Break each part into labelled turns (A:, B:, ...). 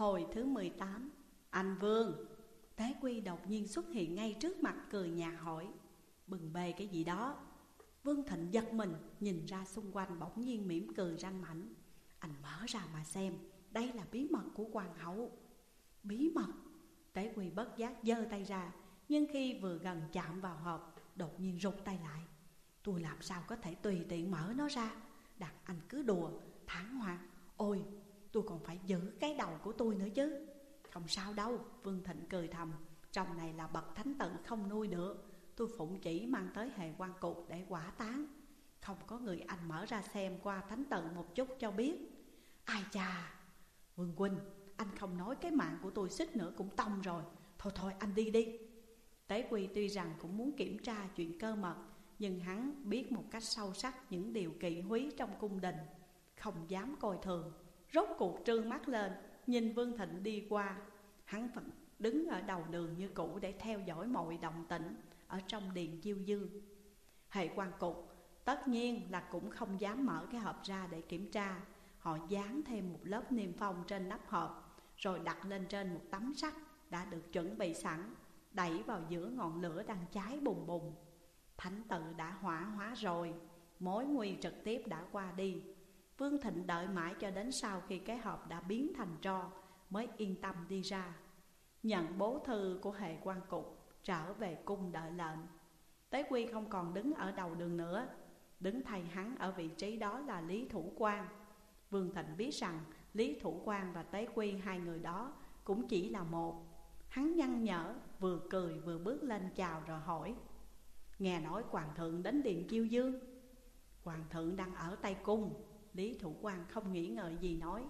A: Hồi thứ 18 Anh Vương thái Quy đột nhiên xuất hiện ngay trước mặt cười nhạt hỏi. Bừng bề cái gì đó? Vương Thịnh giật mình, Nhìn ra xung quanh bỗng nhiên mỉm cười ranh mảnh. Anh mở ra mà xem, Đây là bí mật của hoàng hậu. Bí mật? Thái Quy bất giác giơ tay ra, Nhưng khi vừa gần chạm vào hộp, Đột nhiên rụt tay lại. Tôi làm sao có thể tùy tiện mở nó ra? Đặt anh cứ đùa Thẳng hoa Ôi tôi còn phải giữ cái đầu của tôi nữa chứ. Không sao đâu, Vương Thịnh cười thầm. Chồng này là bậc thánh tận không nuôi được. Tôi phụng chỉ mang tới hệ quan cục để quả tán. Không có người anh mở ra xem qua thánh tận một chút cho biết. Ai cha Vương Huynh, Anh không nói cái mạng của tôi xích nữa cũng tông rồi. Thôi thôi, anh đi đi. Tế Quy tuy rằng cũng muốn kiểm tra chuyện cơ mật, Nhưng hắn biết một cách sâu sắc những điều kỵ húy trong cung đình, Không dám coi thường. Rốt cuộc trương mắt lên, Nhìn Vương Thịnh đi qua. Hắn vẫn đứng ở đầu đường như cũ Để theo dõi mọi động tĩnh Ở trong điện chiêu dương Hệ quan cục Tất nhiên là cũng không dám mở cái hộp ra để kiểm tra. Họ dán thêm một lớp niêm phong trên nắp hộp, Rồi đặt lên trên một tấm sắt Đã được chuẩn bị sẵn, Đẩy vào giữa ngọn lửa đang cháy bùng bùng. Thánh tự đã hỏa hóa rồi, Mối nguy trực tiếp đã qua đi. Vương Thịnh đợi mãi cho đến sau khi cái hộp đã biến thành tro Mới yên tâm đi ra. Nhận bố thư của hệ quan cục, Trở về cung đợi lệnh. Tế Quy không còn đứng ở đầu đường nữa. Đứng thay hắn ở vị trí đó là Lý Thủ Quang. Vương Thịnh biết rằng Lý Thủ Quang và Tế Quy, hai người đó, cũng chỉ là một. Hắn nhăn nhở, vừa cười vừa bước lên chào rồi hỏi, Nghe nói Hoàng thượng đến điện chiêu dương. Hoàng thượng đang ở Tây Cung. Lý Thủ Quang không nghĩ ngợi gì nói,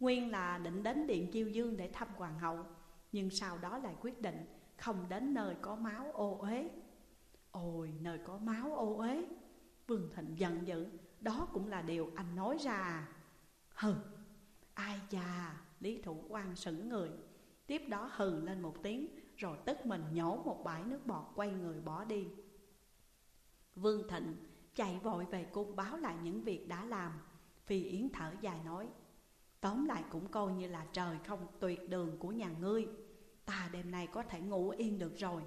A: Nguyên là định đến Điện Chiêu Dương để thăm Hoàng hậu, Nhưng sau đó lại quyết định không đến nơi có máu ô uế. Ôi, nơi có máu ô uế? Vương Thịnh giận dữ, Đó cũng là điều anh nói ra à? Hừ, Ai chà! Lý Thủ Quang sững người, Tiếp đó hừ lên một tiếng, Rồi tức mình nhổ một bãi nước bọt Quay người bỏ đi. Vương Thịnh chạy vội về cung báo lại những việc đã làm. Phi Yến thở dài nói, Tóm lại cũng coi như là trời không tuyệt đường của nhà ngươi. Ta đêm nay có thể ngủ yên được rồi.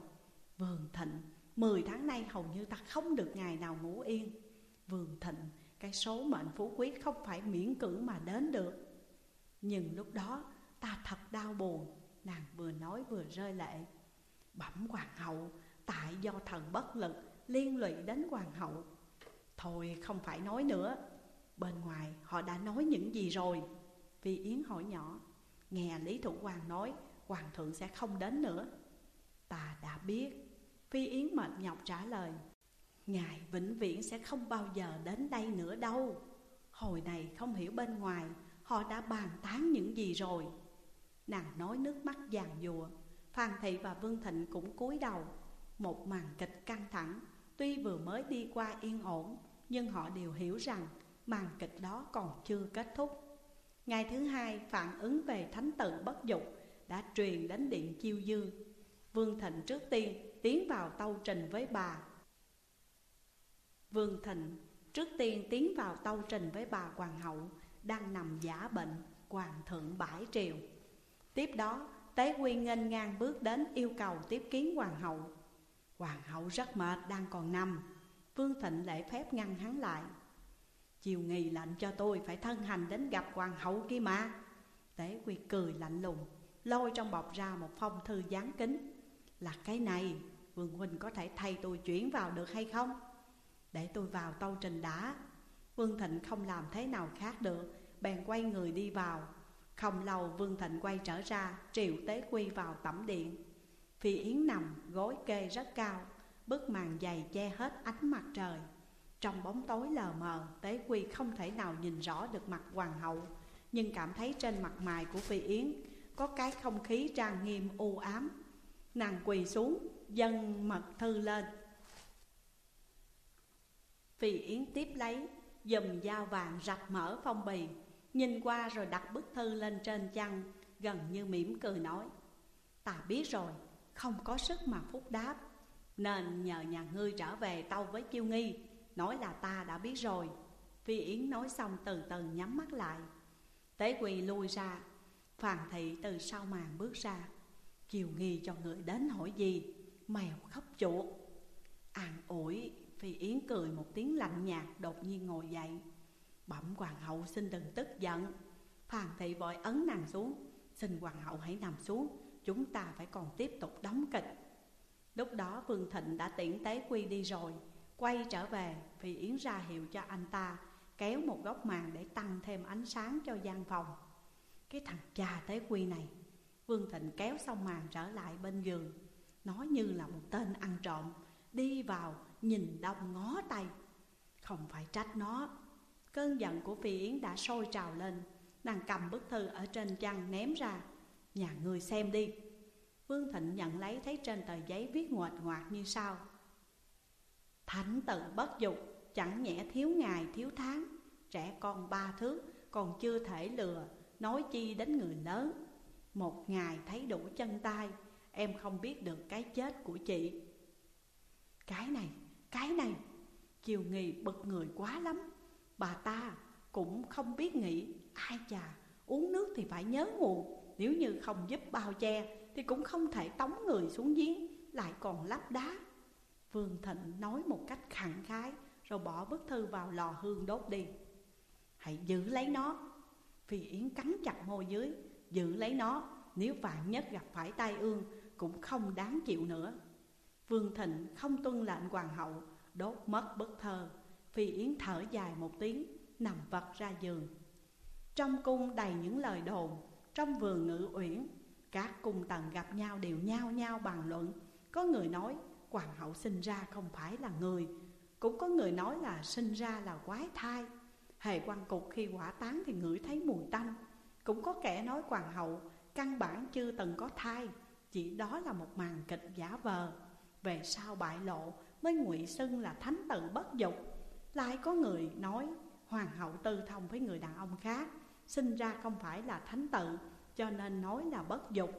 A: Vườn Thịnh, Mười tháng nay hầu như ta không được ngày nào ngủ yên. Vườn Thịnh, Cái số mệnh phú quý không phải miễn cưỡng mà đến được. Nhưng lúc đó, ta thật đau buồn. Nàng vừa nói vừa rơi lệ. Bẩm hoàng hậu, Tại do thần bất lực, Liên lụy đến hoàng hậu. Thôi, không phải nói nữa. Bên ngoài, họ đã nói những gì rồi. Vi Yến hỏi nhỏ, Nghe Lý Thủ Hoàng nói, Hoàng thượng sẽ không đến nữa. Ta đã biết. Phi Yến mệt nhọc trả lời, Ngài vĩnh viễn sẽ không bao giờ đến đây nữa đâu. Hồi này không hiểu bên ngoài, Họ đã bàn tán những gì rồi. Nàng nói nước mắt giàn dùa Phan Thị và Vương Thịnh cũng cúi đầu. Một màn kịch căng thẳng, Tuy vừa mới đi qua yên ổn, Nhưng họ đều hiểu rằng màn kịch đó còn chưa kết thúc. Ngày thứ hai phản ứng về thánh tự bất dục đã truyền đến điện chiêu dương. Vương Thịnh trước tiên tiến vào tâu trình với bà. Vương Thịnh trước tiên tiến vào tâu trình với bà hoàng hậu Đang nằm giả bệnh, hoàng thượng bãi triều. Tiếp đó, Tế Quy nghênh ngang bước đến yêu cầu tiếp kiến hoàng hậu. Hoàng hậu rất mệt, đang còn nằm. Vương Thịnh lễ phép ngăn hắn lại. Chiều nghỉ lạnh cho tôi, phải thân hành đến gặp hoàng hậu kia mà. Tế Quy cười lạnh lùng, Lôi trong bọc ra một phong thư dán kính. Là cái này, Vương Huynh có thể thay tôi chuyển vào được hay không? Để tôi vào tâu trình đã. Vương Thịnh không làm thế nào khác được, Bèn quay người đi vào. Không lâu, Vương Thịnh quay trở ra Triệu Tế Quy vào tẩm điện. Phi Yến nằm, gối kê rất cao, Bức màn dày che hết ánh mặt trời trong bóng tối lờ mờ, Tế Quy không thể nào nhìn rõ được mặt hoàng hậu Nhưng cảm thấy trên mặt mày của Phi Yến Có cái không khí trang nghiêm u ám. Nàng quỳ xuống, dâng mật thư lên. Phi Yến tiếp lấy, dùm dao vàng rạch mở phong bì Nhìn qua rồi đặt bức thư lên trên chăn Gần như mỉm cười nói Ta biết rồi, không có sức mà phúc đáp Nên nhờ nhà ngươi trở về tâu với chiêu nghi. Nói là ta đã biết rồi. Phi Yến nói xong từ từ nhắm mắt lại. Tế quỳ lui ra. Phàn thị từ sau màn bước ra. Kiều nghi cho người đến hỏi gì? Mèo khóc chuột. An ủi, Phi Yến cười một tiếng lạnh nhạt, Đột nhiên ngồi dậy. Bẩm hoàng hậu xin đừng tức giận. Phàn thị vội ấn nàng xuống. Xin hoàng hậu hãy nằm xuống. Chúng ta phải còn tiếp tục đóng kịch. Lúc đó Vương Thịnh đã tiễn tế quy đi rồi. Quay trở về Phi Yến ra hiệu cho anh ta, Kéo một góc màn để tăng thêm ánh sáng cho gian phòng. Cái thằng cha tế quy này, Vương Thịnh kéo xong màn trở lại bên giường Nó như là một tên ăn trộm, Đi vào nhìn đông ngó tay. Không phải trách nó, Cơn giận của Phi Yến đã sôi trào lên, Nàng cầm bức thư ở trên chăn ném ra, Nhà người xem đi. Vương Thịnh nhận lấy, thấy trên tờ giấy viết ngoệt ngoạc như sau. Thánh tự bất dục Chẳng nhẽ thiếu ngày thiếu tháng. Trẻ con ba thước Còn chưa thể lừa Nói chi đến người lớn. Một ngày thấy đủ chân tay Em không biết được cái chết của chị. Cái này, cái này Kiều Nghi bực người quá lắm. Bà ta cũng không biết nghĩ Ai chà, uống nước thì phải nhớ nguồn Nếu như không giúp bao che Thì cũng không thể tống người xuống giếng Lại còn lắp đá. Vương Thịnh nói một cách khẳng khái, Rồi bỏ bức thư vào lò hương đốt đi. Hãy giữ lấy nó. Phi Yến cắn chặt môi dưới. Giữ lấy nó. Nếu vạn nhất gặp phải tai ương, Cũng không đáng chịu nữa. Vương Thịnh không tuân lệnh hoàng hậu, Đốt mất bức thơ. Phi Yến thở dài một tiếng, Nằm vật ra giường. Trong cung đầy những lời đồn, Trong vườn ngự uyển, Các cung tần gặp nhau đều nhao nhao bàn luận. Có người nói hoàng hậu sinh ra không phải là người. Cũng có người nói là sinh ra là quái thai. Hề quan cục khi quả tán thì ngửi thấy mùi tanh. Cũng có kẻ nói hoàng hậu, căn bản chưa từng có thai. Chỉ đó là một màn kịch giả vờ. Về sau bại lộ, mới ngụy xưng là thánh tự bất dục. Lại có người nói, hoàng hậu tư thông với người đàn ông khác, Sinh ra không phải là thánh tự cho nên nói là bất dục.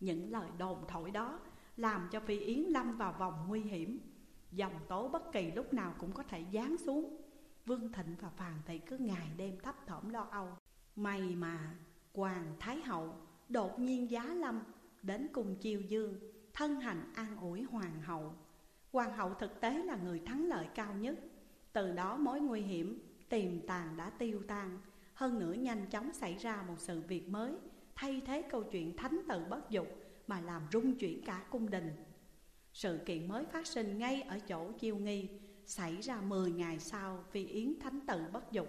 A: Những lời đồn thổi đó làm cho Phi Yến lâm vào vòng nguy hiểm. Dòng tố bất kỳ lúc nào cũng có thể giáng xuống. Vương Thịnh và Phàn Thị cứ ngày đêm thấp thỏm lo âu. May mà Hoàng Thái Hậu đột nhiên giá lâm, Đến cùng chiều dương, Thân hành an ủi Hoàng Hậu. Hoàng Hậu thực tế là người thắng lợi cao nhất. Từ đó mối nguy hiểm, tiềm tàng đã tiêu tan. Hơn nữa nhanh chóng xảy ra một sự việc mới, Thay thế câu chuyện thánh tự bất dục mà làm rung chuyển cả cung đình. Sự kiện mới phát sinh ngay ở chỗ chiêu nghi Xảy ra 10 ngày sau vì Yến Thánh Tự bất dục.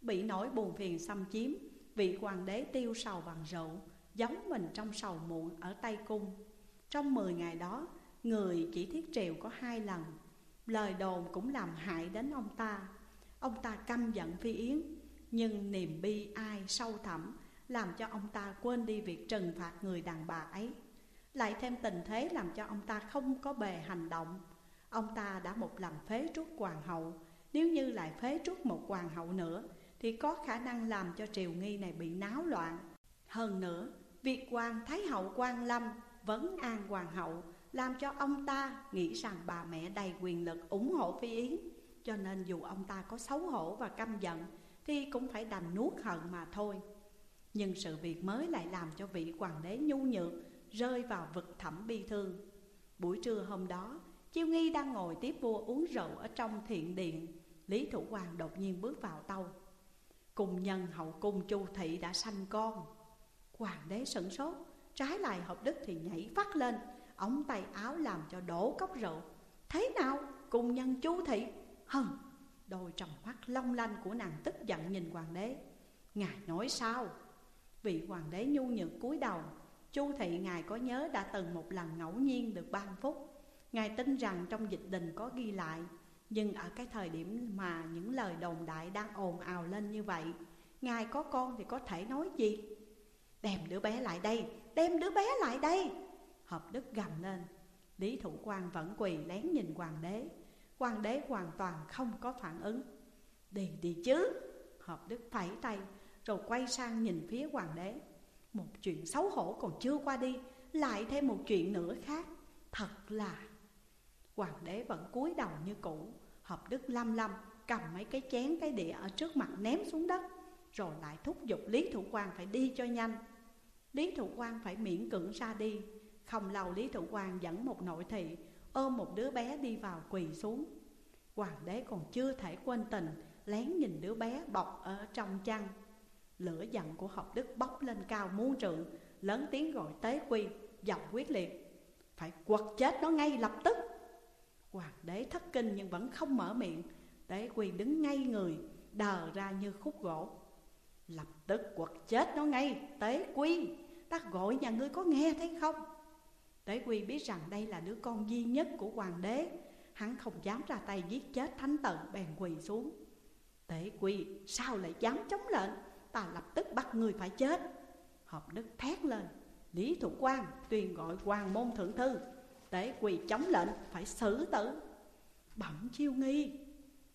A: Bị nỗi buồn phiền xâm chiếm, Vị hoàng đế tiêu sầu bằng rượu Giống mình trong sầu muộn ở Tây Cung. Trong 10 ngày đó, Người chỉ thiết triều có hai lần. Lời đồn cũng làm hại đến ông ta. Ông ta căm giận Phi Yến, Nhưng niềm bi ai sâu thẳm làm cho ông ta quên đi việc trừng phạt người đàn bà ấy. Lại thêm tình thế làm cho ông ta không có bề hành động. Ông ta đã một lần phế truất hoàng hậu. Nếu như lại phế truất một hoàng hậu nữa Thì có khả năng làm cho triều nghi này bị náo loạn. Hơn nữa, việc hoàng thái hậu quan lâm vấn an hoàng hậu Làm cho ông ta nghĩ rằng bà mẹ đầy quyền lực ủng hộ Phi Yến. Cho nên dù ông ta có xấu hổ và căm giận Thì cũng phải đành nuốt hận mà thôi nhưng sự việc mới lại làm cho vị hoàng đế nhu nhược, Rơi vào vực thẳm bi thương. Buổi trưa hôm đó, Chiêu Nghi đang ngồi tiếp vua uống rượu ở trong thiện điện. Lý Thủ Hoàng đột nhiên bước vào tâu Cùng nhân hậu cung Chu Thị đã sanh con. Hoàng đế sửng sốt, Trái lại hợp đức thì nhảy phát lên, Ống tay áo làm cho đổ cốc rượu. Thế nào, cùng nhân Chu Thị? Hừ Đôi tròng mắt long lanh của nàng tức giận nhìn hoàng đế. Ngài nói sao? Vị hoàng đế nhu nhược cúi đầu Chu thị ngài có nhớ đã từng một lần ngẫu nhiên được ban phúc Ngài tin rằng trong dịch đình có ghi lại Nhưng ở cái thời điểm mà những lời đồn đại đang ồn ào lên như vậy Ngài có con thì có thể nói gì? Đem đứa bé lại đây, đem đứa bé lại đây! Hợp đức gầm lên. Lý thủ quan vẫn quỳ lén nhìn hoàng đế. Hoàng đế hoàn toàn không có phản ứng. Đi đi chứ! Hợp đức phẩy tay rồi quay sang nhìn phía hoàng đế. Một chuyện xấu hổ còn chưa qua đi, Lại thêm một chuyện nữa khác. Thật là, Hoàng đế vẫn cúi đầu như cũ, Hợp đức lâm lâm cầm mấy cái chén cái đĩa ở trước mặt ném xuống đất. Rồi lại thúc giục Lý Thủ Quang phải đi cho nhanh. Lý Thủ Quang phải miễn cưỡng ra đi. Không lâu Lý Thủ Quang dẫn một nội thị, Ôm một đứa bé đi vào quỳ xuống. Hoàng đế còn chưa thể quên tình, Lén nhìn đứa bé bọc ở trong chăn. Lửa giận của học đức bốc lên cao muôn trượng, Lớn tiếng gọi tế quy, Giọng quyết liệt, Phải quật chết nó ngay lập tức. Hoàng đế thất kinh nhưng vẫn không mở miệng. Tế quy đứng ngay người, Đờ ra như khúc gỗ. Lập tức quật chết nó ngay, Tế quy, Ta gọi nhà ngươi có nghe thấy không? Tế quy biết rằng đây là đứa con duy nhất của hoàng đế. Hắn không dám ra tay giết chết thánh tận bèn quỳ xuống. Tế quy, sao lại dám chống lệnh? Ta lập tức bắt người phải chết. Hợp đức thét lên, Lý Thủ quan tuyên gọi hoàng môn thượng thư, Tế quỳ chống lệnh, phải xử tử. Bẩm chiêu nghi,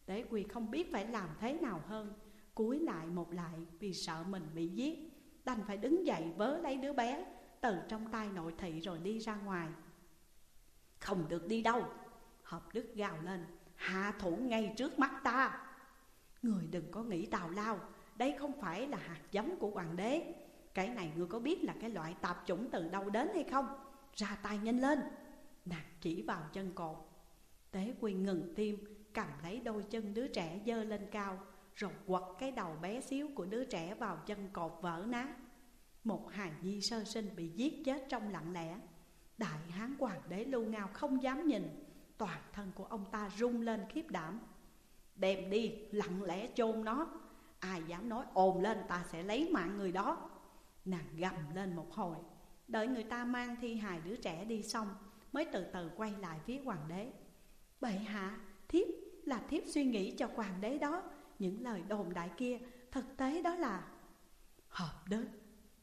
A: Tế quỳ không biết phải làm thế nào hơn, Cúi lại một lại vì sợ mình bị giết, Đành phải đứng dậy vớ lấy đứa bé, Từ trong tay nội thị rồi đi ra ngoài. Không được đi đâu Hợp đức gào lên, Hạ thủ ngay trước mắt ta. Người đừng có nghĩ tào lao đây không phải là hạt giống của hoàng đế. Cái này ngươi có biết là cái loại tạp chủng từ đâu đến hay không? Ra tay nhanh lên. Nàng chỉ vào chân cột. Tế quy ngừng tim, Cầm lấy đôi chân đứa trẻ dơ lên cao, Rồi quật cái đầu bé xíu của đứa trẻ vào chân cột vỡ nát. Một hài nhi sơ sinh bị giết chết trong lặng lẽ. Đại hán hoàng đế lưu ngao không dám nhìn. Toàn thân của ông ta rung lên khiếp đảm. Đem đi, lặng lẽ chôn nó. Ai dám nói ồn lên ta sẽ lấy mạng người đó. Nàng gầm lên một hồi. Đợi người ta mang thi hài đứa trẻ đi xong Mới từ từ quay lại phía hoàng đế. Bệ hạ, thiếp là thiếp suy nghĩ cho hoàng đế đó. Những lời đồn đại kia Thực tế đó là Hợp đức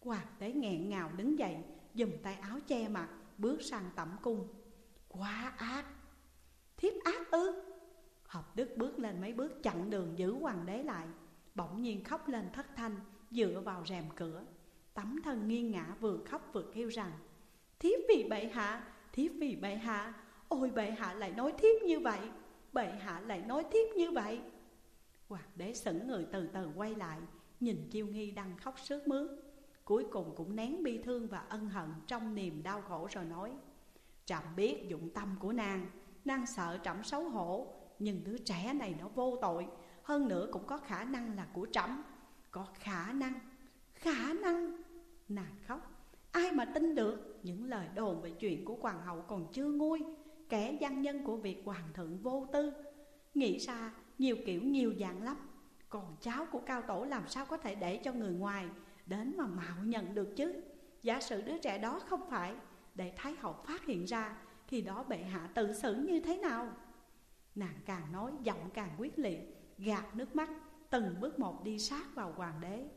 A: Hoàng đế nghẹn ngào đứng dậy Dùng tay áo che mặt Bước sang tẩm cung. Quá ác! Thiếp ác ư? Hợp đức bước lên mấy bước chặn đường giữ hoàng đế lại. Bỗng nhiên khóc lên thất thanh, Dựa vào rèm cửa. Tấm thân nghiêng ngã vừa khóc vừa kêu rằng, Thiếp vì bệ hạ, Thiếp vì bệ hạ, Ôi bệ hạ lại nói thiếp như vậy, Bệ hạ lại nói thiếp như vậy. Hoàng đế sững người từ từ quay lại, Nhìn chiêu nghi đang khóc sướt mướt. Cuối cùng cũng nén bi thương và ân hận Trong niềm đau khổ rồi nói Trạm biết dụng tâm của nàng Nàng sợ trẫm xấu hổ, Nhưng đứa trẻ này nó vô tội hơn nữa cũng có khả năng là của trẫm. Có khả năng Khả năng Nàng khóc. Ai mà tin được? Những lời đồn về chuyện của hoàng hậu còn chưa nguôi. Kẻ gian nhân của việc hoàng thượng vô tư. Nghĩ ra nhiều kiểu nhiều dạng lắm. Còn cháu của cao tổ làm sao có thể để cho người ngoài Đến mà mạo nhận được chứ? Giả sử đứa trẻ đó không phải, Để Thái hậu phát hiện ra Khi đó bệ hạ tự xử như thế nào? Nàng càng nói giọng càng quyết liệt Gạt nước mắt, Từng bước một đi sát vào hoàng đế.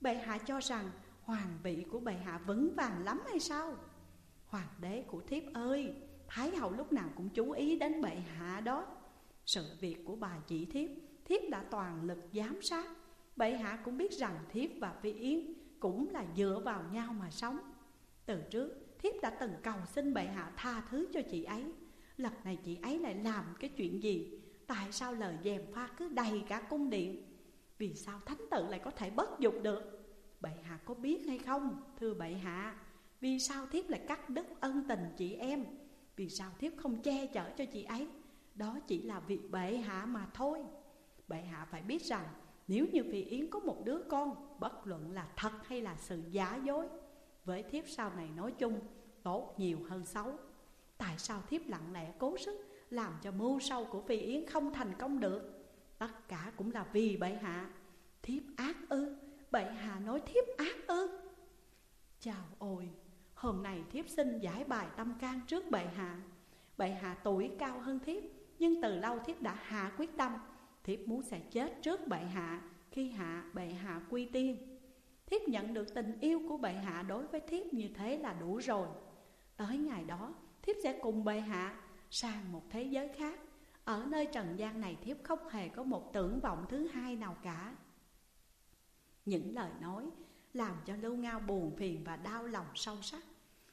A: Bệ hạ cho rằng Hoàng vị của bệ hạ vững vàng lắm hay sao? Hoàng đế của thiếp ơi, Thái hậu lúc nào cũng chú ý đến bệ hạ đó. Sự việc của bà chỉ thiếp Thiếp đã toàn lực giám sát. Bệ hạ cũng biết rằng thiếp và Phi Yến Cũng là dựa vào nhau mà sống. Từ trước, thiếp đã từng cầu xin bệ hạ tha thứ cho chị ấy. Lần này chị ấy lại làm cái chuyện gì? Tại sao lời dèm pha cứ đầy cả cung điện? Vì sao thánh tự lại có thể bất dục được? Bệ hạ có biết hay không, Thưa bệ hạ? Vì sao thiếp lại cắt đứt ân tình chị em? Vì sao thiếp không che chở cho chị ấy? Đó chỉ là việc bệ hạ mà thôi. Bệ hạ phải biết rằng, Nếu như Phi Yến có một đứa con, Bất luận là thật hay là sự giả dối, Với thiếp sau này nói chung, Tốt nhiều hơn xấu. Tại sao thiếp lặng lẽ cố sức làm cho mưu sâu của Phi Yến không thành công được. Tất cả cũng là vì bệ hạ. Thiếp ác ư? Bệ hạ nói thiếp ác ư? Chào ôi, Hôm nay thiếp xin giải bài tâm can trước bệ hạ. Bệ hạ tuổi cao hơn thiếp, Nhưng từ lâu thiếp đã hạ quyết tâm. Thiếp muốn sẽ chết trước bệ hạ, Khi hạ bệ hạ quy tiên. Thiếp nhận được tình yêu của bệ hạ đối với thiếp như thế là đủ rồi. Tới ngày đó, thiếp sẽ cùng bệ hạ sang một thế giới khác. Ở nơi trần gian này thiếp không hề có một tưởng vọng thứ hai nào cả. Những lời nói làm cho Lưu Ngao buồn phiền và đau lòng sâu sắc.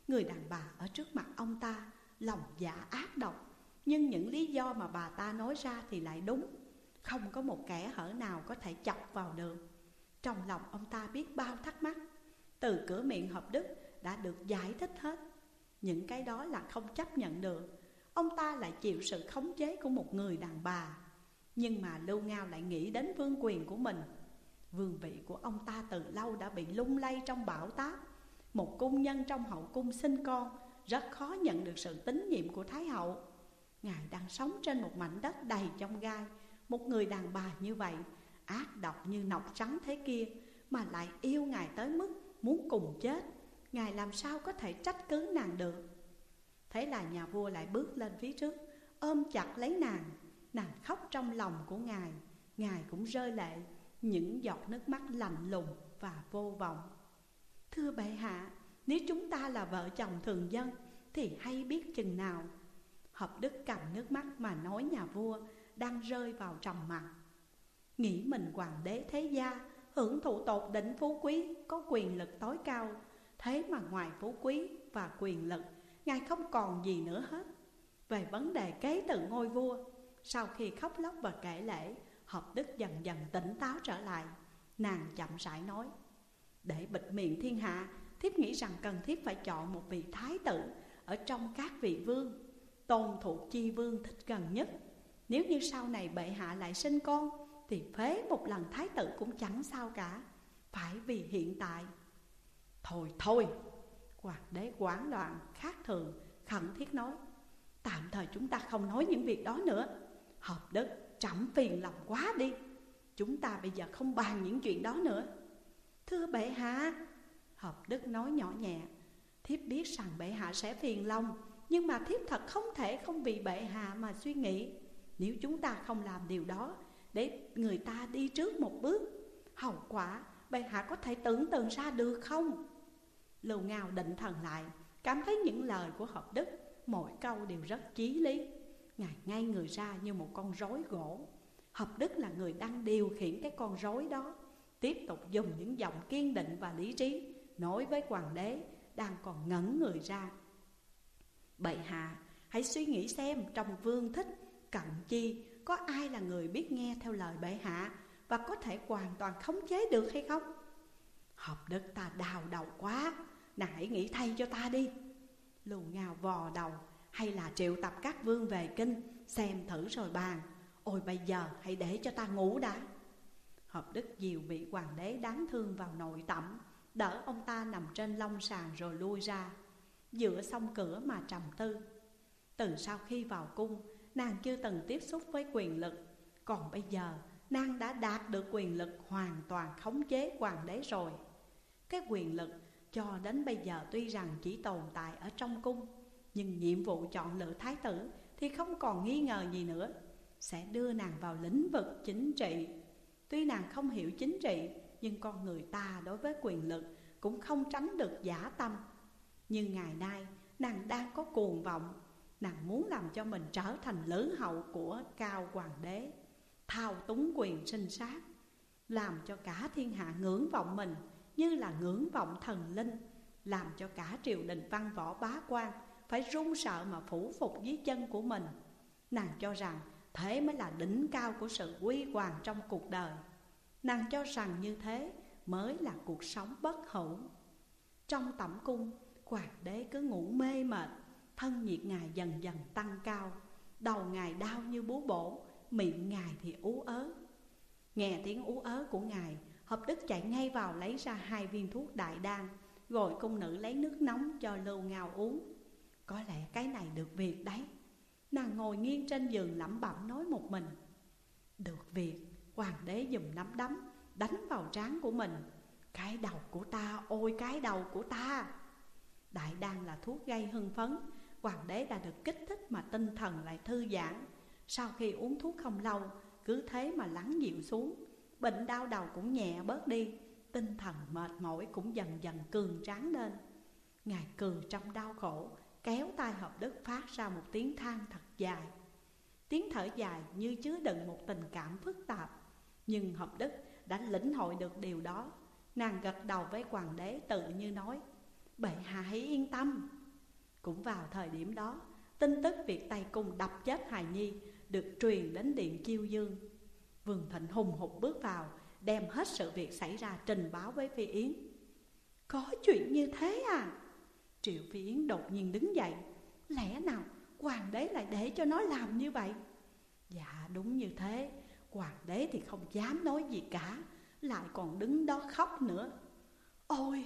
A: Người đàn bà ở trước mặt ông ta lòng dạ ác độc. Nhưng những lý do mà bà ta nói ra thì lại đúng. Không có một kẻ hở nào có thể chọc vào được. Trong lòng ông ta biết bao thắc mắc. Từ cửa miệng hợp đức đã được giải thích hết. Những cái đó là không chấp nhận được. Ông ta lại chịu sự khống chế của một người đàn bà. Nhưng mà Lưu Ngao lại nghĩ đến vương quyền của mình. Vương vị của ông ta từ lâu đã bị lung lay trong bão táp. Một cung nhân trong hậu cung sinh con, Rất khó nhận được sự tín nhiệm của Thái hậu. Ngài đang sống trên một mảnh đất đầy trong gai. Một người đàn bà như vậy, Ác độc như nọc trắng thế kia, Mà lại yêu Ngài tới mức muốn cùng chết. Ngài làm sao có thể trách cứ nàng được? Thế là nhà vua lại bước lên phía trước, Ôm chặt lấy nàng. Nàng khóc trong lòng của Ngài. Ngài cũng rơi lệ, Những giọt nước mắt lạnh lùng và vô vọng. Thưa bệ hạ, Nếu chúng ta là vợ chồng thường dân, Thì hay biết chừng nào? Hợp đức cầm nước mắt mà nói nhà vua Đang rơi vào trầm mặt Nghĩ mình hoàng đế thế gia, Hưởng thụ tột đỉnh phú quý, Có quyền lực tối cao. Thế mà ngoài phú quý và quyền lực Ngài không còn gì nữa hết. Về vấn đề kế tự ngôi vua, Sau khi khóc lóc và kể lễ, Hợp đức dần dần tỉnh táo trở lại. Nàng chậm rãi nói, Để bịt miệng thiên hạ, Thiếp nghĩ rằng cần thiết phải chọn một vị thái tử Ở trong các vị vương, Tôn thuộc chi vương thích gần nhất. Nếu như sau này bệ hạ lại sinh con, Thì phế một lần thái tử cũng chẳng sao cả, Phải vì hiện tại. Thôi thôi Hoàng đế quán loạn khác thường, khẩn thiết nói. Tạm thời chúng ta không nói những việc đó nữa. Hợp đức, trẫm phiền lòng quá đi. Chúng ta bây giờ không bàn những chuyện đó nữa. Thưa bệ hạ. Hợp đức nói nhỏ nhẹ. Thiếp biết rằng bệ hạ sẽ phiền lòng, Nhưng mà thiếp thật không thể không vì bệ hạ mà suy nghĩ. Nếu chúng ta không làm điều đó, Để người ta đi trước một bước, Hậu quả bệ hạ có thể tưởng tượng ra được không? Lưu Ngao định thần lại, Cảm thấy những lời của hợp đức, Mỗi câu đều rất chí lý. Ngài ngay người ra như một con rối gỗ. Hợp đức là người đang điều khiển cái con rối đó, Tiếp tục dùng những giọng kiên định và lý trí, Nói với hoàng đế đang còn ngẩn người ra. Bệ hạ, hãy suy nghĩ xem trong vương thích, cận chi, Có ai là người biết nghe theo lời bệ hạ Và có thể hoàn toàn khống chế được hay không? Hợp đức ta đào đầu quá Nàng hãy nghĩ thay cho ta đi. Lù ngào vò đầu, Hay là triệu tập các vương về kinh, Xem thử rồi bàn. Ôi, bây giờ hãy để cho ta ngủ đã. Hợp đức diều bị hoàng đế đáng thương vào nội tẩm, Đỡ ông ta nằm trên lông sàn rồi lui ra. Dựa xong cửa mà trầm tư. Từ sau khi vào cung, Nàng chưa từng tiếp xúc với quyền lực. Còn bây giờ, nàng đã đạt được quyền lực hoàn toàn khống chế hoàng đế rồi. Cái quyền lực cho đến bây giờ tuy rằng chỉ tồn tại ở trong cung, Nhưng nhiệm vụ chọn lựa thái tử thì không còn nghi ngờ gì nữa. Sẽ đưa nàng vào lĩnh vực chính trị. Tuy nàng không hiểu chính trị, Nhưng con người ta đối với quyền lực cũng không tránh được giả tâm. Nhưng ngày nay, nàng đang có cuồng vọng. Nàng muốn làm cho mình trở thành lữ hậu của cao hoàng đế, Thao túng quyền sinh sát, Làm cho cả thiên hạ ngưỡng vọng mình như là ngưỡng vọng thần linh Làm cho cả triều đình văn võ bá quan Phải run sợ mà phủ phục dưới chân của mình. Nàng cho rằng thế mới là đỉnh cao của sự quy hoàng trong cuộc đời. Nàng cho rằng như thế mới là cuộc sống bất hủ Trong tẩm cung, hoàng đế cứ ngủ mê mệt Thân nhiệt ngài dần dần tăng cao Đầu ngài đau như bú bổ Miệng ngài thì ú ớ. Nghe tiếng ú ớ của ngài Hợp đức chạy ngay vào lấy ra hai viên thuốc đại đan Gọi cung nữ lấy nước nóng cho lưu ngao uống. Có lẽ cái này được việc đấy. Nàng ngồi nghiêng trên giường lẩm bẩm nói một mình. Được việc, hoàng đế dùng nắm đấm Đánh vào trán của mình. Cái đầu của ta, ôi cái đầu của ta. Đại đan là thuốc gây hưng phấn. Hoàng đế đã được kích thích mà tinh thần lại thư giãn. Sau khi uống thuốc không lâu Cứ thế mà lắng dịu xuống. Bệnh đau đầu cũng nhẹ bớt đi, Tinh thần mệt mỏi cũng dần dần cường tráng lên. Ngài cười trong đau khổ, Kéo tay hợp đức phát ra một tiếng than thật dài. Tiếng thở dài như chứa đựng một tình cảm phức tạp, Nhưng hợp đức đã lĩnh hội được điều đó. Nàng gật đầu với hoàng đế tự như nói, Bệ hạ hãy yên tâm. Cũng vào thời điểm đó, Tin tức việc Tây Cung đập chết Hài Nhi Được truyền đến điện Chiêu Dương. Vương Thịnh hùng hục bước vào, Đem hết sự việc xảy ra trình báo với Phi Yến. Có chuyện như thế à? Triệu Phi Yến đột nhiên đứng dậy. Lẽ nào hoàng đế lại để cho nó làm như vậy? Dạ đúng như thế. Hoàng đế thì không dám nói gì cả, Lại còn đứng đó khóc nữa. Ôi!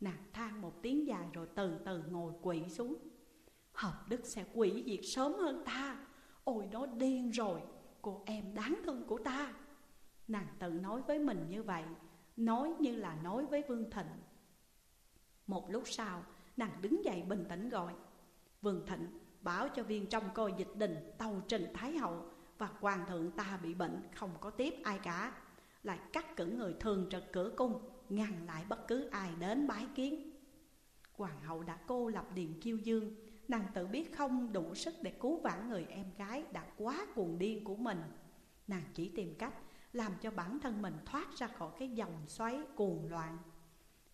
A: Nàng than một tiếng dài rồi từ từ ngồi quỵ xuống. Hợp đức sẽ quỷ diệt sớm hơn ta. Ôi, nó điên rồi. Cô em đáng thương của ta. Nàng tự nói với mình như vậy, Nói như là nói với Vương Thịnh. Một lúc sau, Nàng đứng dậy bình tĩnh gọi. Vương Thịnh bảo cho viên trong coi dịch đình Tàu trình Thái Hậu Và hoàng thượng ta bị bệnh, Không có tiếp ai cả. Lại cắt cử người thường trật cửa cung, Ngăn lại bất cứ ai đến bái kiến. Hoàng hậu đã cô lập điện kiêu dương Nàng tự biết không đủ sức để cứu vãn người em gái đã quá cuồng điên của mình. Nàng chỉ tìm cách làm cho bản thân mình thoát ra khỏi cái dòng xoáy cuồng loạn.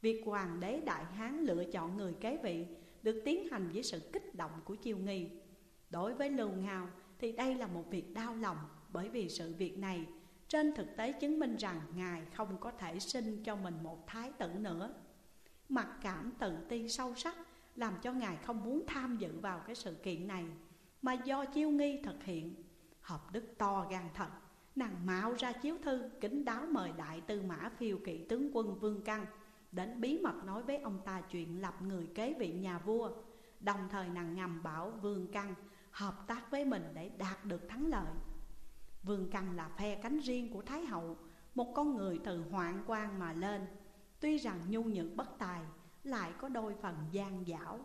A: Việc hoàng đế Đại Hán lựa chọn người kế vị được tiến hành với sự kích động của chiêu nghi. Đối với Lưu Ngao thì đây là một việc đau lòng, Bởi vì sự việc này trên thực tế chứng minh rằng Ngài không có thể sinh cho mình một thái tử nữa. Mặc cảm tự ti sâu sắc làm cho Ngài không muốn tham dự vào cái sự kiện này, Mà do chiêu nghi thực hiện. Hợp đức to gan thật, Nàng mạo ra chiếu thư kính đáo mời đại tư mã phiêu kỵ tướng quân Vương căn Đến bí mật nói với ông ta chuyện lập người kế vị nhà vua. Đồng thời nàng ngầm bảo Vương căn hợp tác với mình để đạt được thắng lợi. Vương căn là phe cánh riêng của Thái Hậu, Một con người từ hoạn quan mà lên. Tuy rằng nhu nhược bất tài lại có đôi phần gian dảo.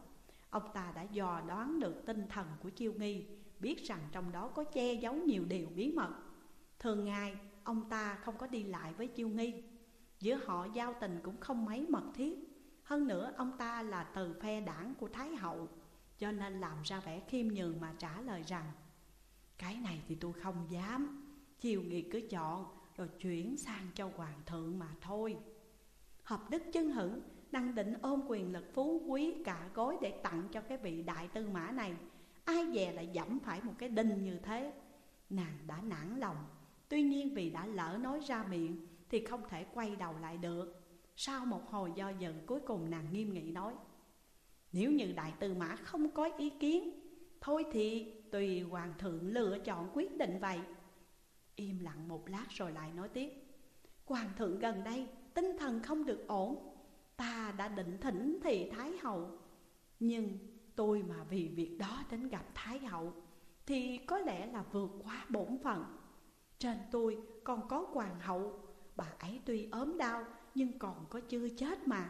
A: Ông ta đã dò đoán được tinh thần của chiêu nghi, Biết rằng trong đó có che giấu nhiều điều bí mật. Thường ngày, ông ta không có đi lại với chiêu nghi. Giữa họ giao tình cũng không mấy mật thiết. Hơn nữa, ông ta là từ phe đảng của Thái Hậu, Cho nên làm ra vẻ khiêm nhường mà trả lời rằng, Cái này thì tôi không dám. Chiêu nghi cứ chọn, rồi chuyển sang cho hoàng thượng mà thôi. Hợp đức chân hững đang định ôm quyền lực phú quý cả gối để tặng cho cái vị đại tư mã này. Ai dè lại dẫm phải một cái đinh như thế. Nàng đã nản lòng. Tuy nhiên vì đã lỡ nói ra miệng Thì không thể quay đầu lại được. Sau một hồi do dự, cuối cùng nàng nghiêm nghị nói, Nếu như đại tư mã không có ý kiến, Thôi thì tùy hoàng thượng lựa chọn quyết định vậy. Im lặng một lát rồi lại nói tiếp, Hoàng thượng gần đây tinh thần không được ổn Ta đã định thỉnh thị Thái Hậu. Nhưng tôi mà vì việc đó đến gặp Thái Hậu Thì có lẽ là vượt quá bổn phận. Trên tôi còn có Hoàng hậu. Bà ấy tuy ốm đau nhưng còn có chưa chết mà.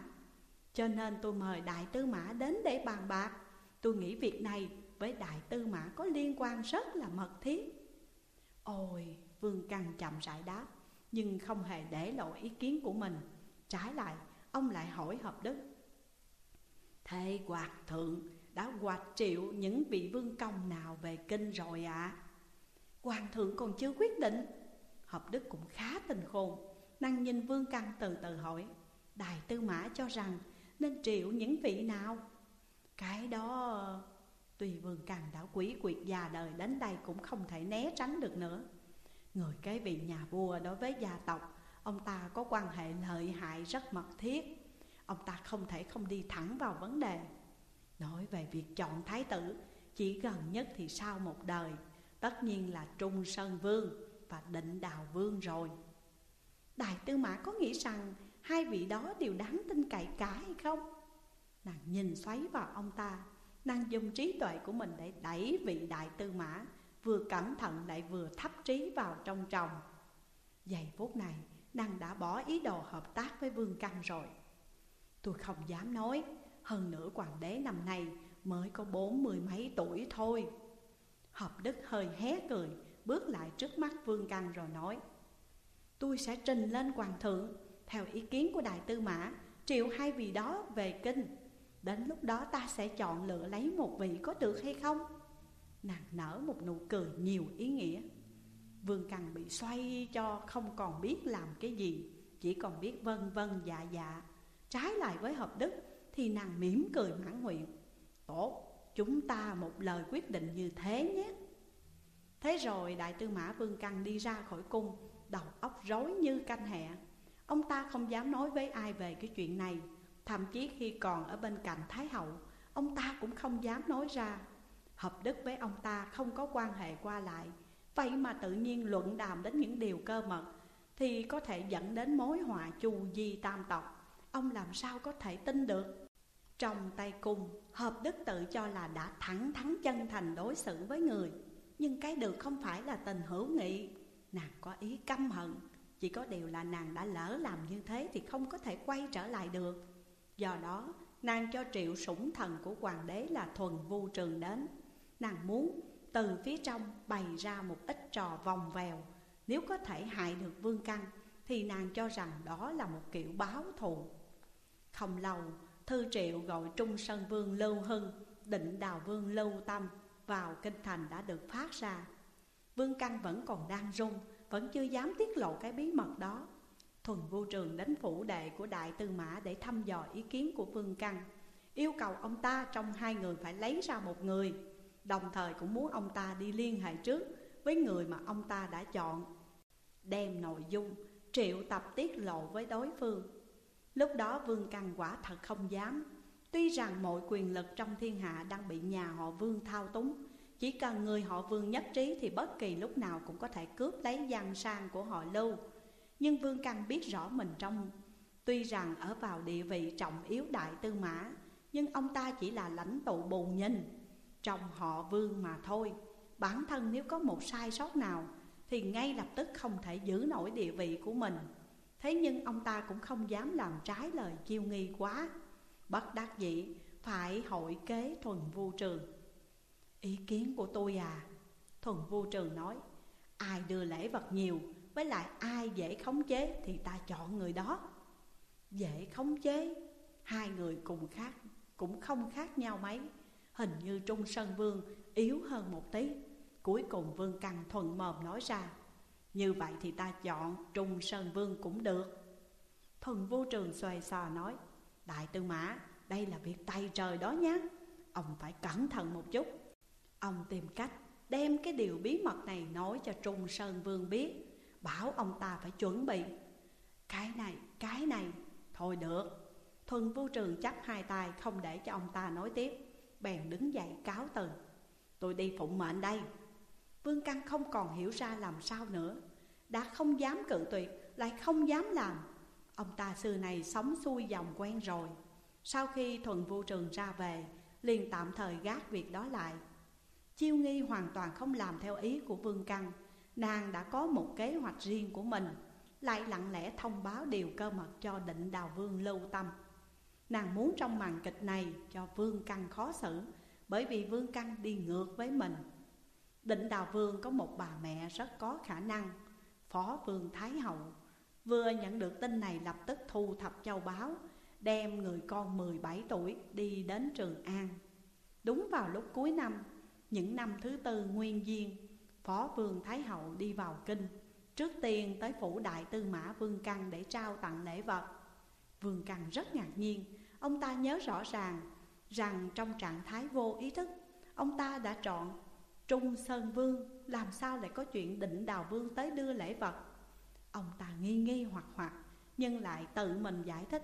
A: Cho nên tôi mời Đại Tư Mã đến để bàn bạc. Tôi nghĩ việc này với Đại Tư Mã có liên quan rất là mật thiết. Ôi, Vương Căng chậm rãi đáp Nhưng không hề để lộ ý kiến của mình. Trái lại, ông lại hỏi hợp đức. Thế Hoạt Thượng, đã quạt triệu những vị vương công nào về kinh rồi ạ? À? Hoàng thượng còn chưa quyết định. Hợp đức cũng khá tình khôn, Năng nhìn vương căn từ từ hỏi. Đại tư mã cho rằng Nên triệu những vị nào? Cái đó, Tuy vương căn đã quý quyệt già đời đến đây Cũng không thể né tránh được nữa. Người kế vị nhà vua đối với gia tộc Ông ta có quan hệ lợi hại rất mật thiết. Ông ta không thể không đi thẳng vào vấn đề. Nói về việc chọn thái tử, Chỉ gần nhất thì sau một đời, Tất nhiên là Trung Sơn Vương và Định Đào Vương rồi. Đại tư mã có nghĩ rằng hai vị đó đều đáng tin cậy cả hay không? Nàng nhìn xoáy vào ông ta, Nàng dùng trí tuệ của mình để đẩy vị đại tư mã, Vừa cẩn thận lại vừa thấp trí vào trong chồng Giây phút này nàng đã bỏ ý đồ hợp tác với Vương Căn rồi. Tôi không dám nói, Hơn nữa hoàng đế năm nay mới có bốn mươi mấy tuổi thôi. Hợp đức hơi hé cười, Bước lại trước mắt Vương Căn rồi nói, Tôi sẽ trình lên hoàng thượng, Theo ý kiến của đại tư mã Triệu hai vị đó về kinh. Đến lúc đó ta sẽ chọn lựa lấy một vị có được hay không? Nàng nở một nụ cười nhiều ý nghĩa. Vương Căn bị xoay cho không còn biết làm cái gì Chỉ còn biết vân vân dạ dạ. Trái lại với hợp đức Thì nàng mỉm cười mãn nguyện. Tốt, chúng ta một lời quyết định như thế nhé. Thế rồi đại tư mã Vương Căn đi ra khỏi cung Đầu óc rối như canh hẹ Ông ta không dám nói với ai về cái chuyện này. Thậm chí khi còn ở bên cạnh Thái Hậu Ông ta cũng không dám nói ra. Hợp đức với ông ta không có quan hệ qua lại. Vậy mà tự nhiên luận đàm đến những điều cơ mật, Thì có thể dẫn đến mối họa chu di tam tộc. Ông làm sao có thể tin được? Trong tay cung Hợp đức tự cho là đã thẳng thắn chân thành đối xử với người. Nhưng cái được không phải là tình hữu nghị. Nàng có ý căm hận. Chỉ có điều là nàng đã lỡ làm như thế Thì không có thể quay trở lại được. Do đó, nàng cho triệu sủng thần của hoàng đế là thuần vu trường đến. Nàng muốn từ phía trong bày ra một ít trò vòng vèo. Nếu có thể hại được vương căn Thì nàng cho rằng đó là một kiểu báo thù. Không lâu, Thư triệu gọi Trung Sơn Vương Lưu Hưng, Định Đào Vương Lưu Tâm Vào kinh thành đã được phát ra. Vương Căn vẫn còn đang run, Vẫn chưa dám tiết lộ cái bí mật đó. Thuần vô trường đến phủ đệ của Đại Tư Mã Để thăm dò ý kiến của Vương Căn Yêu cầu ông ta trong hai người phải lấy ra một người. Đồng thời cũng muốn ông ta đi liên hệ trước Với người mà ông ta đã chọn. Đem nội dung, triệu tập tiết lộ với đối phương. Lúc đó Vương Căn quả thật không dám. Tuy rằng mọi quyền lực trong thiên hạ đang bị nhà họ Vương thao túng, Chỉ cần người họ Vương nhất trí thì bất kỳ lúc nào cũng có thể cướp lấy giang sang của họ Lưu. Nhưng Vương Căn biết rõ mình trong, Tuy rằng ở vào địa vị trọng yếu đại tư mã, Nhưng ông ta chỉ là lãnh tụ bù nhìn trong họ Vương mà thôi. Bản thân nếu có một sai sót nào, Thì ngay lập tức không thể giữ nổi địa vị của mình. Thế nhưng ông ta cũng không dám làm trái lời chiêu nghi quá. Bất đắc dĩ, phải hội kế thuần vu trường. Ý kiến của tôi à Thuần vu trường nói, Ai đưa lễ vật nhiều, Với lại ai dễ khống chế Thì ta chọn người đó. Dễ khống chế? Hai người cùng khác, Cũng không khác nhau mấy. Hình như Trung Sơn Vương yếu hơn một tí. Cuối cùng Vương Căng thuần mồm nói ra Như vậy thì ta chọn Trung Sơn Vương cũng được. Thuần vô trường xoay xò nói Đại tư mã đây là việc tay trời đó nhé. Ông phải cẩn thận một chút. Ông tìm cách đem cái điều bí mật này nói cho Trung Sơn Vương biết Bảo ông ta phải chuẩn bị. Cái này, cái này Thôi được. Thuần vô trường chắp hai tay không để cho ông ta nói tiếp. Bèn đứng dậy cáo từ. Tôi đi phụng mệnh đây. Vương Căn không còn hiểu ra làm sao nữa. Đã không dám cự tuyệt, Lại không dám làm. Ông ta xưa này sống xuôi dòng quen rồi. Sau khi thuần vô trường ra về, liền tạm thời gác việc đó lại. Chiêu nghi hoàn toàn không làm theo ý của Vương Căn Nàng đã có một kế hoạch riêng của mình, Lại lặng lẽ thông báo điều cơ mật cho định đào vương lưu tâm. Nàng muốn trong màn kịch này cho Vương Căn khó xử, Bởi vì Vương Căn đi ngược với mình. Định đào vương có một bà mẹ rất có khả năng. Phó vương Thái Hậu Vừa nhận được tin này lập tức thu thập châu báu, Đem người con 17 tuổi đi đến Trường An. Đúng vào lúc cuối năm, Những năm thứ tư nguyên diên Phó Vương Thái Hậu đi vào kinh, Trước tiên tới phủ đại tư mã Vương Căn để trao tặng lễ vật. Vương Căn rất ngạc nhiên Ông ta nhớ rõ ràng Rằng trong trạng thái vô ý thức, Ông ta đã chọn Trung Sơn Vương, Làm sao lại có chuyện định đào vương tới đưa lễ vật? Ông ta nghi nghi hoặc hoặc, Nhưng lại tự mình giải thích,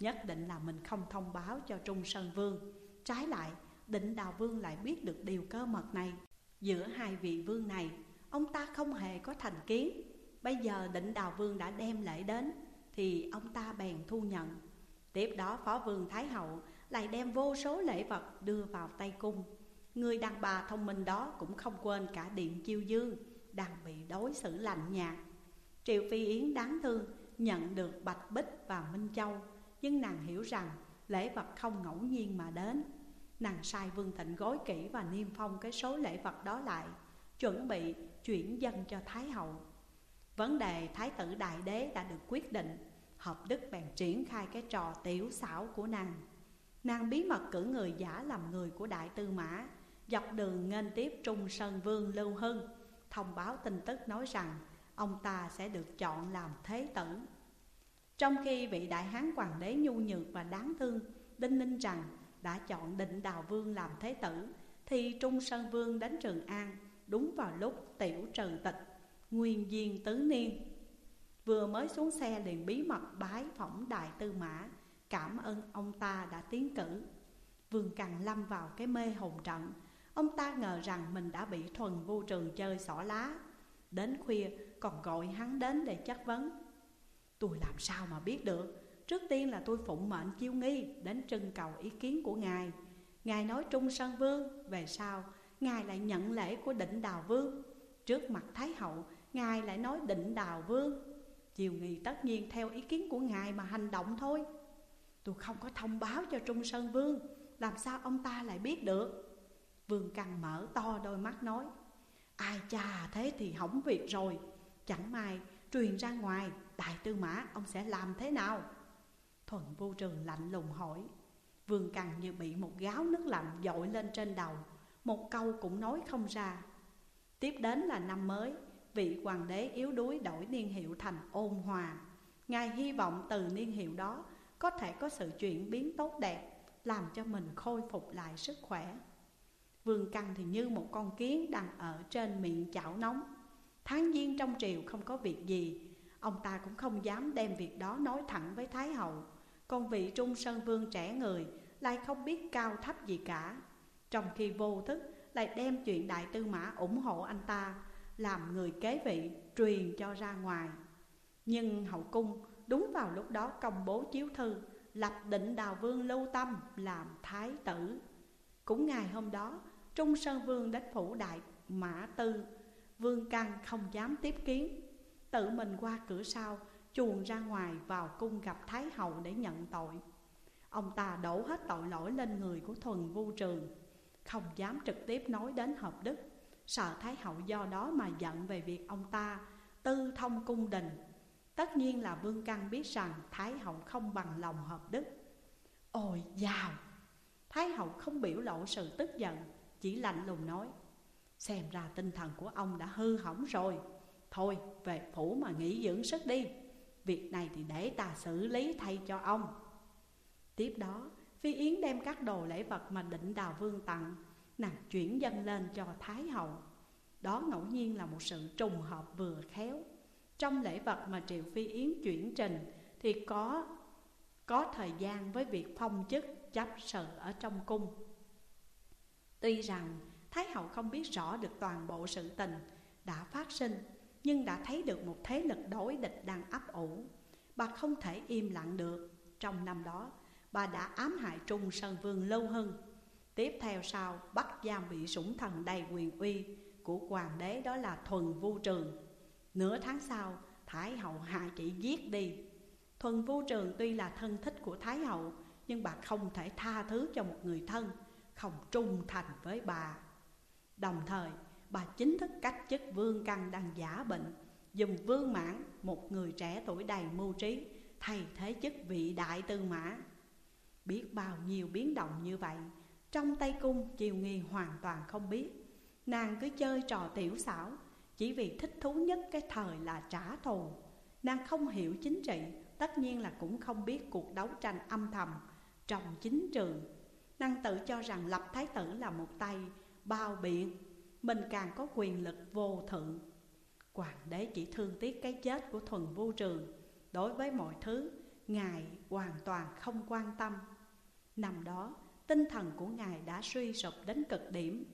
A: Nhất định là mình không thông báo cho Trung Sơn Vương. Trái lại, định đào vương lại biết được điều cơ mật này. Giữa hai vị vương này, Ông ta không hề có thành kiến. Bây giờ định đào vương đã đem lễ đến, Thì ông ta bèn thu nhận. Tiếp đó phó vương Thái Hậu lại đem vô số lễ vật đưa vào tay cung. Người đàn bà thông minh đó cũng không quên cả điện chiêu dương Đang bị đối xử lạnh nhạt. Triệu Phi Yến đáng thương, nhận được Bạch Bích và Minh Châu, Nhưng nàng hiểu rằng lễ vật không ngẫu nhiên mà đến. Nàng sai Vương Thịnh gói kỹ và niêm phong cái số lễ vật đó lại, Chuẩn bị chuyển dân cho Thái Hậu. Vấn đề Thái tử Đại Đế đã được quyết định Hợp Đức bèn triển khai cái trò tiểu xảo của nàng. Nàng bí mật cử người giả làm người của Đại Tư Mã, Dọc đường nghênh tiếp Trung Sơn Vương Lưu Hưng, Thông báo tin tức nói rằng ông ta sẽ được chọn làm thế tử. Trong khi vị đại hán hoàng đế nhu nhược và đáng thương, Đinh ninh rằng đã chọn định đào vương làm thế tử, Thì Trung Sơn Vương đến Trường An Đúng vào lúc tiểu trừ tịch, Nguyên Diên tứ niên. Vừa mới xuống xe liền bí mật bái phỏng đại tư mã, Cảm ơn ông ta đã tiến cử. Vương Cằn lâm vào cái mê hồn trận. Ông ta ngờ rằng mình đã bị thuần vô trường chơi xỏ lá. Đến khuya, còn gọi hắn đến để chất vấn. Tôi làm sao mà biết được? Trước tiên là tôi phụng mệnh chiêu nghi Đến trưng cầu ý kiến của ngài. Ngài nói Trung Sơn Vương, Về sau, Ngài lại nhận lễ của định Đào Vương. Trước mặt Thái Hậu, Ngài lại nói định Đào Vương. Chiều nghị tất nhiên theo ý kiến của ngài mà hành động thôi. Tôi không có thông báo cho Trung Sơn Vương, Làm sao ông ta lại biết được? Vương Căn mở to đôi mắt nói, Ai cha thế thì hỏng việc rồi. Chẳng may, truyền ra ngoài, Đại tư mã, ông sẽ làm thế nào? Thuận vô trường lạnh lùng hỏi. Vương Căn như bị một gáo nước lạnh dội lên trên đầu, Một câu cũng nói không ra. Tiếp đến là năm mới Vị hoàng đế yếu đuối đổi niên hiệu thành ôn hòa. Ngài hy vọng từ niên hiệu đó Có thể có sự chuyển biến tốt đẹp, Làm cho mình khôi phục lại sức khỏe. Vương Căn thì như một con kiến đang ở trên miệng chảo nóng. Tháng giêng trong triều không có việc gì, Ông ta cũng không dám đem việc đó nói thẳng với Thái Hậu. Còn vị Trung Sơn Vương trẻ người lại không biết cao thấp gì cả. Trong khi vô thức lại đem chuyện Đại Tư Mã ủng hộ anh ta làm người kế vị, truyền cho ra ngoài. Nhưng hậu cung, đúng vào lúc đó công bố chiếu thư, Lập định Đào Vương Lưu Tâm làm thái tử. Cũng ngày hôm đó, Trung Sơn Vương đến phủ đại Mã Tư. Vương Căn không dám tiếp kiến. Tự mình qua cửa sau, Chuồn ra ngoài vào cung gặp Thái Hậu để nhận tội. Ông ta đổ hết tội lỗi lên người của thuần vu trường. Không dám trực tiếp nói đến hợp đức. Sợ Thái Hậu do đó mà giận về việc ông ta tư thông cung đình. Tất nhiên là Vương Căn biết rằng Thái Hậu không bằng lòng hợp đức. Ôi dào! Thái Hậu không biểu lộ sự tức giận, Chỉ lạnh lùng nói, Xem ra tinh thần của ông đã hư hỏng rồi. Thôi, về phủ mà nghỉ dưỡng sức đi. Việc này thì để ta xử lý thay cho ông. Tiếp đó, Phi Yến đem các đồ lễ vật mà định đào vương tặng Nàng chuyển dân lên cho Thái Hậu. Đó ngẫu nhiên là một sự trùng hợp vừa khéo. Trong lễ vật mà Triệu Phi Yến chuyển trình Thì có có thời gian với việc phong chức chấp sự ở trong cung. Tuy rằng Thái hậu không biết rõ được toàn bộ sự tình đã phát sinh, Nhưng đã thấy được một thế lực đối địch đang ấp ủ. Bà không thể im lặng được. Trong năm đó, bà đã ám hại Trung Sơn Vương Lâu Hưng. Tiếp theo sau, bắt giam vị sủng thần đầy quyền uy của hoàng đế đó là Thuần Vu Trường. Nửa tháng sau, Thái hậu hạ chỉ giết đi. Thuần Vu Trường tuy là thân thích của Thái hậu, Nhưng bà không thể tha thứ cho một người thân, Không trung thành với bà. Đồng thời, bà chính thức cách chức vương căn đang giả bệnh, Dùng vương mãn, một người trẻ tuổi đầy mưu trí, Thay thế chức vị đại tư mã. Biết bao nhiêu biến động như vậy trong tay cung Chiều Nghi hoàn toàn không biết. Nàng cứ chơi trò tiểu xảo, Chỉ vì thích thú nhất cái thời là trả thù. Nàng không hiểu chính trị, Tất nhiên là cũng không biết cuộc đấu tranh âm thầm, Trong chính trường. Nàng tự cho rằng lập thái tử là một tay bao biện, Mình càng có quyền lực vô thượng. Hoàng đế chỉ thương tiếc cái chết của thuần vô trường. Đối với mọi thứ, Ngài hoàn toàn không quan tâm. Năm đó tinh thần của Ngài đã suy sụp đến cực điểm.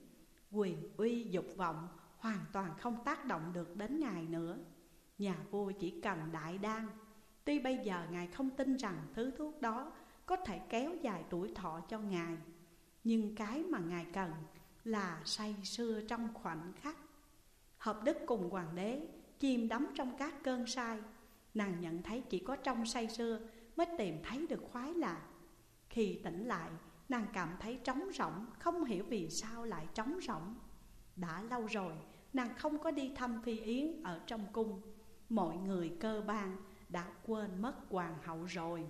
A: Quyền uy dục vọng hoàn toàn không tác động được đến Ngài nữa. Nhà vua chỉ cần đại đan. Tuy bây giờ Ngài không tin rằng thứ thuốc đó có thể kéo dài tuổi thọ cho Ngài, Nhưng cái mà Ngài cần là say sưa trong khoảnh khắc. Hợp đức cùng hoàng đế chìm đắm trong các cơn say. Nàng nhận thấy chỉ có trong say sưa mới tìm thấy được khoái lạc. Khi tỉnh lại nàng cảm thấy trống rỗng, Không hiểu vì sao lại trống rỗng. Đã lâu rồi, nàng không có đi thăm Phi Yến ở trong cung. Mọi người cơ ban đã quên mất hoàng hậu rồi.